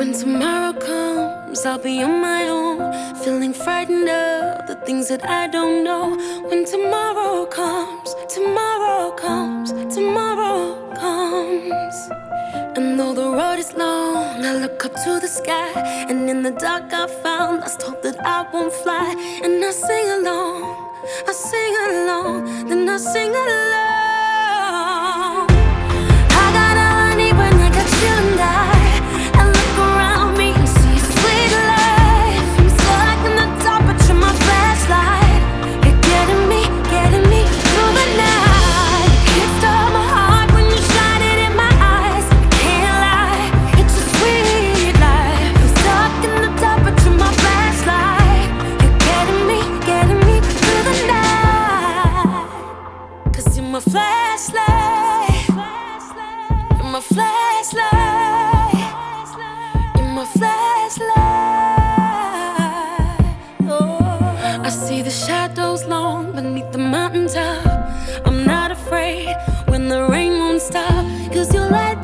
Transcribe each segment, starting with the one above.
When tomorrow comes, I'll be on my own, feeling frightened of the things that I don't know. When tomorrow comes, tomorrow comes, tomorrow comes. And though the road is long, I look up to the sky, and in the dark I found lost hope that I won't fly. And I sing along, I sing along, then I sing along. the shadows long beneath the mountaintop. I'm not afraid when the rain won't stop, cause you light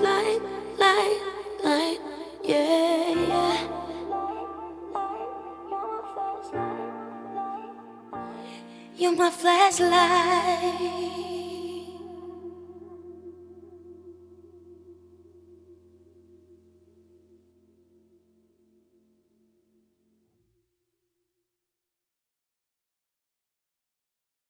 Light, light, light, yeah, yeah. You're my flashlight.